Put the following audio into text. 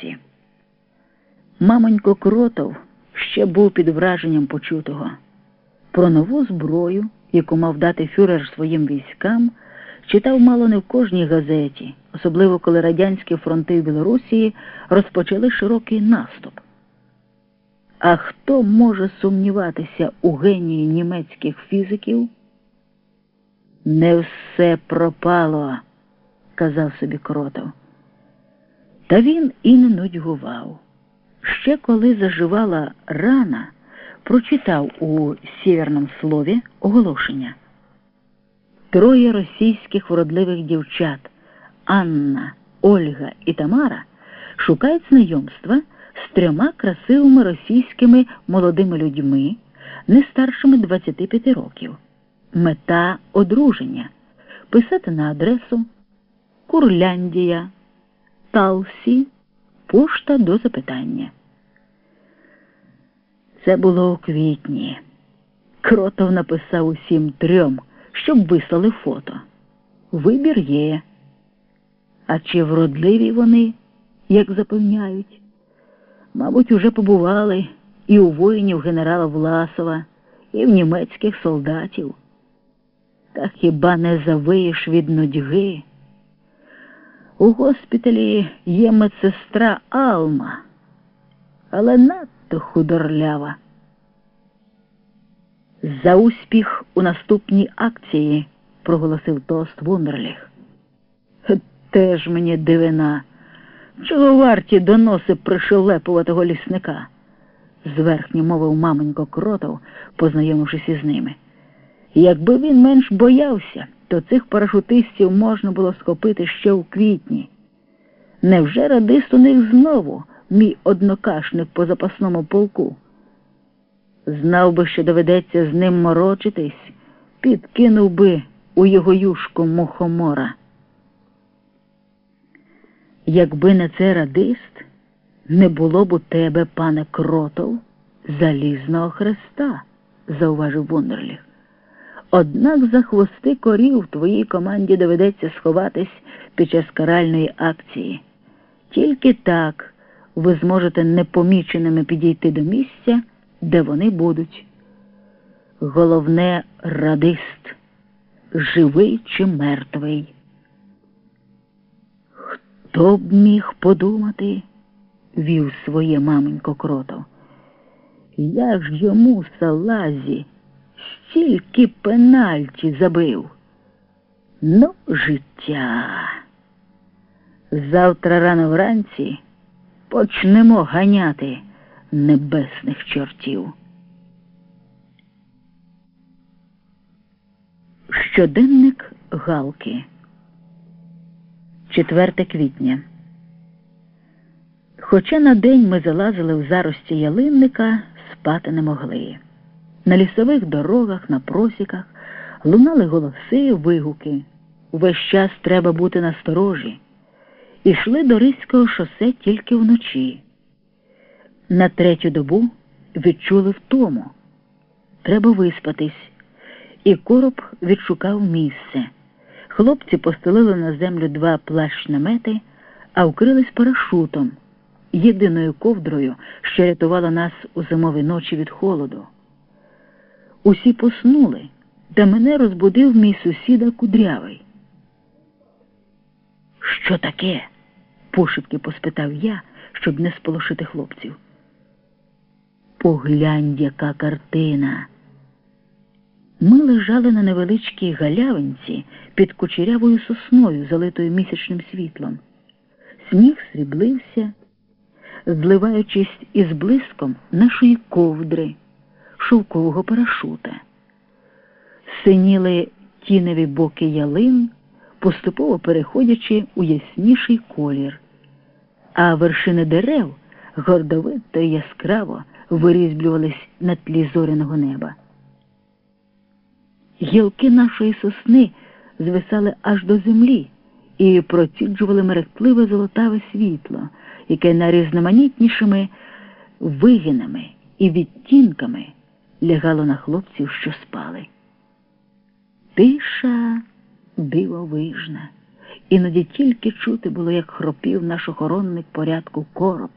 серці. Мамонько Кротов ще був під враженням почутого. Про нову зброю, яку мав дати фюрер своїм військам, читав мало не в кожній газеті, особливо коли радянські фронти в Білорусі розпочали широкий наступ. А хто може сумніватися у генії німецьких фізиків? Не все пропало, казав собі кротов. Та він і не нудьгував. Ще коли заживала рана, прочитав у сіверному слові оголошення. Троє російських вродливих дівчат Анна, Ольга і Тамара шукають знайомства з трьома красивими російськими молодими людьми, не старшими 25 років. Мета одруження писати на адресу Курляндія, Талсі, пошта до запитання. Це було у квітні. Кротов написав усім трьом, щоб вислали фото. Вибір є. А чи вродливі вони, як запевняють? Мабуть, уже побували і у воїнів генерала Власова, і в німецьких солдатів. Та хіба не завиєш від нудьги? У госпіталі є медсестра Алма, але надто худорлява. За успіх у наступній акції, проголосив тост Вундерліх. Теж мені дивина. Чого варті доноси пришелепуватого лісника? зверхньо мовив маменько кротов, познайомившись із ними. Якби він менш боявся, то цих парашутистів можна було схопити ще у квітні. Невже радист у них знову, мій однокашник по запасному полку? Знав би, що доведеться з ним морочитись, підкинув би у його юшку мухомора. Якби не це радист, не було б у тебе, пане кротов, залізного хреста, зауважив Вундерліх. Однак за хвости корів твоїй команді доведеться сховатись під час каральної акції. Тільки так ви зможете непоміченими підійти до місця, де вони будуть. Головне радист, живий чи мертвий. Хто б міг подумати, вів своє маменько кротов. Я ж йому салазі стільки пенальті забив. Ну, життя. Завтра рано вранці почнемо ганяти небесних чортів. Щоденник Галки. 4 квітня. Хоча на день ми залазили в зарості ялинника, спати не могли. На лісових дорогах, на просіках лунали голоси, вигуки. Увесь час треба бути насторожі. Ішли до Ризького шосе тільки вночі. На третю добу відчули втому. Треба виспатись, і короб відшукав місце. Хлопці постелили на землю два плащ намети, а вкрились парашутом, єдиною ковдрою, що рятувала нас у зимові ночі від холоду. Усі поснули, та мене розбудив мій сусіда кудрявий. Що таке? пошепки поспитав я, щоб не сполошити хлопців. Поглянь, яка картина. Ми лежали на невеличкій галявинці під кучерявою сосною, залитою місячним світлом. Сніг сріблився, зливаючись із блиском нашої ковдри, шовкового парашута. Синіли тіневі боки ялин, поступово переходячи у ясніший колір, а вершини дерев гордовито й яскраво вирізблювались на тлі зоряного неба. Гілки нашої сосни звисали аж до землі і проціджували мерехтливе золотаве світло, яке найрізноманітнішими вигинами і відтінками лягало на хлопців, що спали. Тиша дивовижна, Іноді тільки чути було, як хропів наш охоронник порядку короб.